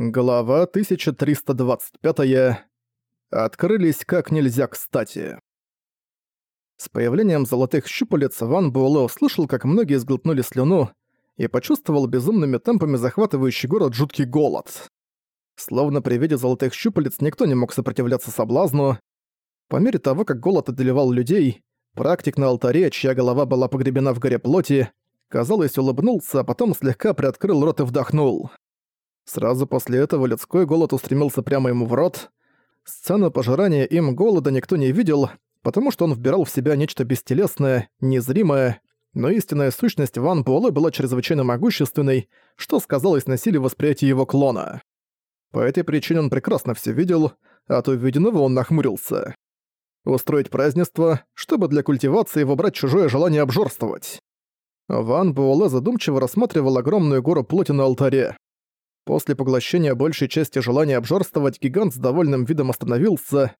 Глава 1325. Открылись как нельзя кстати. С появлением золотых щупалец Ван Буэлэ услышал, как многие сглотнули слюну, и почувствовал безумными темпами захватывающий город жуткий голод. Словно при виде золотых щупалец никто не мог сопротивляться соблазну. По мере того, как голод одолевал людей, практик на алтаре, чья голова была погребена в горе плоти, казалось, улыбнулся, а потом слегка приоткрыл рот и вдохнул. Сразу после этого людской голод устремился прямо ему в рот. Сцену пожирания им голода никто не видел, потому что он вбирал в себя нечто бестелесное, незримое, но истинная сущность Ван Буэлэ была чрезвычайно могущественной, что сказалось на силе восприятия его клона. По этой причине он прекрасно все видел, а от увиденного он нахмурился. Устроить празднество, чтобы для культивации выбрать чужое желание обжорствовать. Ван Буэлэ задумчиво рассматривал огромную гору плоти на алтаре. После поглощения большей части желания обжорствовать, гигант с довольным видом остановился.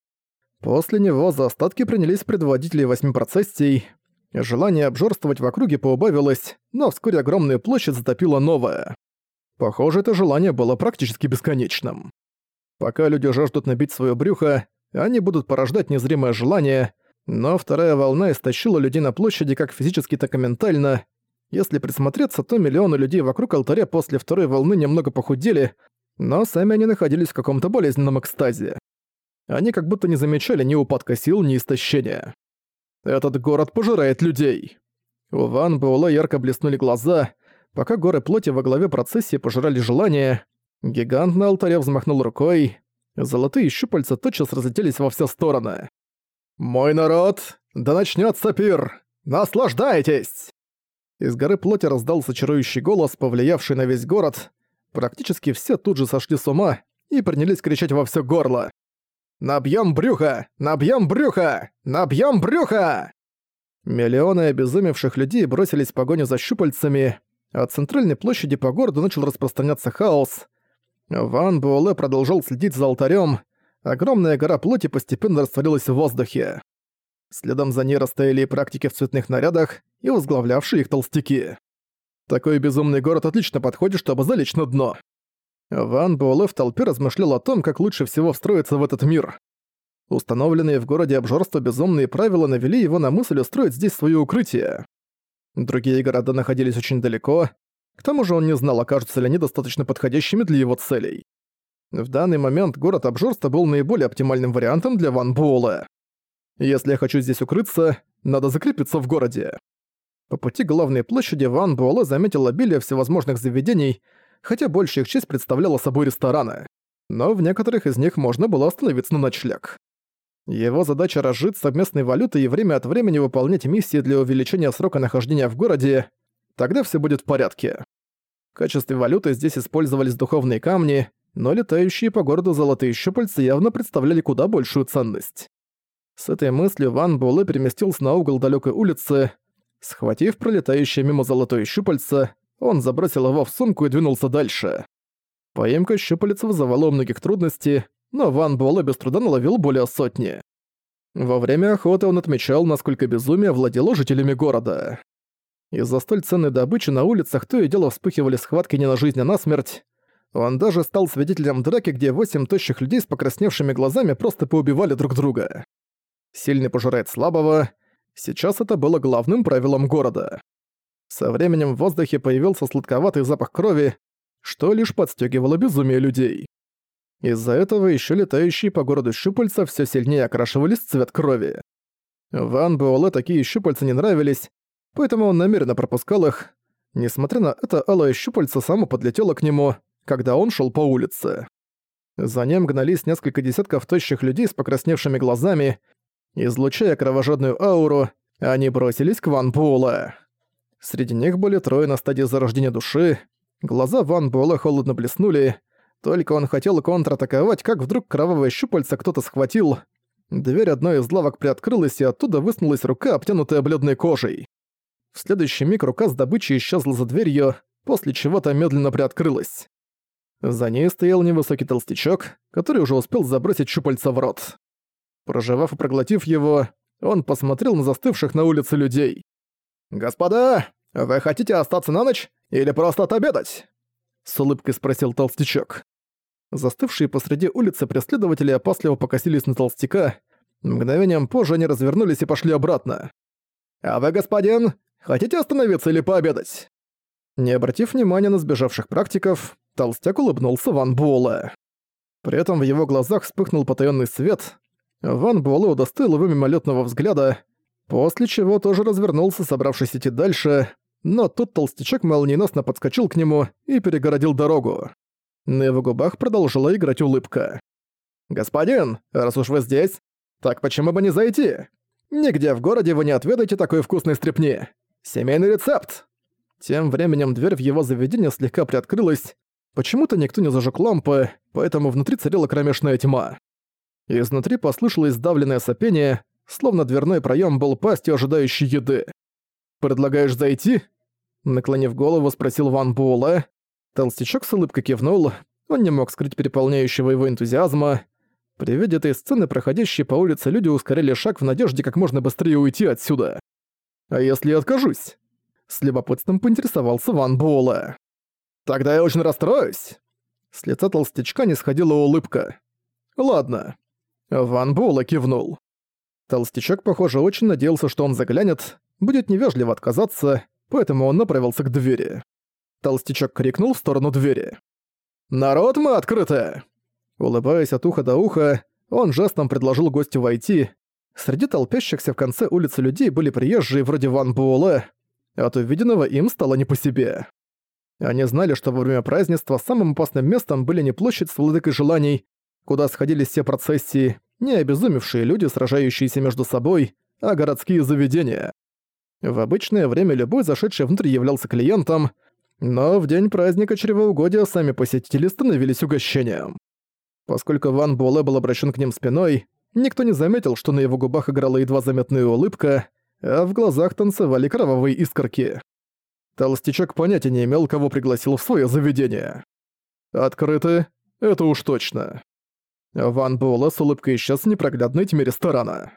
После него за остатки принялись предводители восьми процессий. Желание обжорствовать в округе поубавилось, но вскоре огромную площадь затопило новое. Похоже, это желание было практически бесконечным. Пока люди жаждут набить своё брюхо, они будут порождать незримое желание, но вторая волна истощила людей на площади как физически, так и ментально, если присмотреться, то миллионы людей вокруг алтаря после второй волны немного похудели, но сами они находились в каком-то болезненном экстазе. Они как будто не замечали ни упадка сил, ни истощения. «Этот город пожирает людей!» У Ван Буэлэ ярко блеснули глаза, пока горы плоти во главе процессии пожирали желание. Гигант на алтаре взмахнул рукой. Золотые щупальца тотчас разлетелись во все стороны. «Мой народ, да начнется пир! Наслаждайтесь!» Из горы плоти раздался чарующий голос, повлиявший на весь город. Практически все тут же сошли с ума и принялись кричать во всё горло. «Набьём брюхо! Набьём брюхо! Набьём брюхо!» Миллионы обезумевших людей бросились в погоню за щупальцами, а от центральной площади по городу начал распространяться хаос. Ван Буэлэ продолжал следить за алтарем. Огромная гора плоти постепенно растворилась в воздухе. Следом за ней расстояли практики в цветных нарядах и возглавлявшие их толстяки. Такой безумный город отлично подходит, чтобы залечь на дно. Ван Буэлэ в толпе размышлял о том, как лучше всего встроиться в этот мир. Установленные в городе обжорства безумные правила навели его на мысль устроить здесь свое укрытие. Другие города находились очень далеко, к тому же он не знал, окажутся ли они достаточно подходящими для его целей. В данный момент город обжорства был наиболее оптимальным вариантом для Ван Буэлэ. Если я хочу здесь укрыться, надо закрепиться в городе. По пути к главной площади Ван Буэлэ заметил обилие всевозможных заведений, хотя большая их часть представляла собой рестораны. Но в некоторых из них можно было остановиться на ночлег. Его задача разжить совместной валютой и время от времени выполнять миссии для увеличения срока нахождения в городе, тогда все будет в порядке. В качестве валюты здесь использовались духовные камни, но летающие по городу золотые щупальца явно представляли куда большую ценность. С этой мыслью Ван Буэлэ переместился на угол далекой улицы. Схватив пролетающее мимо золотое щупальце, он забросил его в сумку и двинулся дальше. Поимка щупалец вызывала у многих трудности, но Ван Буэлэ без труда наловил более сотни. Во время охоты он отмечал, насколько безумие владело жителями города. Из-за столь ценной добычи на улицах то и дело вспыхивали схватки не на жизнь, а на смерть. Он даже стал свидетелем драки, где восемь тощих людей с покрасневшими глазами просто поубивали друг друга. Сильный пожирает слабого. Сейчас это было главным правилом города. Со временем в воздухе появился сладковатый запах крови, что лишь подстегивало безумие людей. Из-за этого еще летающие по городу щупальца все сильнее окрашивались в цвет крови. Ван Буэлэ такие щупальца не нравились, поэтому он намеренно пропускал их. Несмотря на это, алое щупальце само подлетело к нему, когда он шел по улице. За ним гнались несколько десятков тощих людей с покрасневшими глазами, Излучая кровожадную ауру, они бросились к Ван Буэлэ. Среди них были трое на стадии зарождения души. Глаза Ван Буэлэ холодно блеснули. Только он хотел контратаковать, как вдруг кровавое щупальце кто-то схватил. Дверь одной из лавок приоткрылась, и оттуда высунулась рука, обтянутая бледной кожей. В следующий миг рука с добычей исчезла за дверью, после чего та медленно приоткрылась. За ней стоял невысокий толстячок, который уже успел забросить щупальца в рот. Проживав и проглотив его, он посмотрел на застывших на улице людей. «Господа, вы хотите остаться на ночь или просто отобедать?» С улыбкой спросил толстячок. Застывшие посреди улицы преследователи опасливо покосились на толстяка. Мгновением позже они развернулись и пошли обратно. «А вы, господин, хотите остановиться или пообедать?» Не обратив внимания на сбежавших практиков, толстяк улыбнулся Ван Буэлэ. При этом в его глазах вспыхнул потаённый свет. Ван Буэлэ удостоил его мимолетного взгляда, после чего тоже развернулся, собравшись идти дальше, но тут толстячок молниеносно подскочил к нему и перегородил дорогу. На его губах продолжила играть улыбка. «Господин, раз уж вы здесь, так почему бы не зайти? Нигде в городе вы не отведаете такой вкусной стряпни. Семейный рецепт!» Тем временем дверь в его заведение слегка приоткрылась. Почему-то никто не зажег лампы, поэтому внутри царила кромешная тьма. Изнутри послышалось сдавленное сопение, словно дверной проем был пастью ожидающей еды. «Предлагаешь зайти?» Наклонив голову, спросил Ван Буэлэ. Толстячок с улыбкой кивнул, он не мог скрыть переполняющего его энтузиазма. При виде этой сцены проходящие по улице люди ускорили шаг в надежде как можно быстрее уйти отсюда. «А если я откажусь?» С любопытством поинтересовался Ван Буэлэ. «Тогда я очень расстроюсь!» С лица толстячка не сходила улыбка. «Ладно». Ван Буэлэ кивнул. Толстячок, похоже, очень надеялся, что он заглянет, будет невежливо отказаться, поэтому он направился к двери. Толстячок крикнул в сторону двери. «Народ, мы открыты!» Улыбаясь от уха до уха, он жестом предложил гостю войти. Среди толпящихся в конце улицы людей были приезжие вроде Ван Буэлэ. От увиденного им стало не по себе. Они знали, что во время празднества самым опасным местом были не площадь с владыкой желаний, куда сходились все процессии, не обезумевшие люди, сражающиеся между собой, а городские заведения. В обычное время любой зашедший внутрь являлся клиентом, но в день праздника чревоугодия сами посетители становились угощением. Поскольку Ван Буэлэ был обращен к ним спиной, никто не заметил, что на его губах играла едва заметная улыбка, а в глазах танцевали кровавые искорки. Толстячок понятия не имел, кого пригласил в свое заведение. Открыты? Это уж точно. Ван Буэлэ с улыбкой исчез в непроглядной тьме ресторана.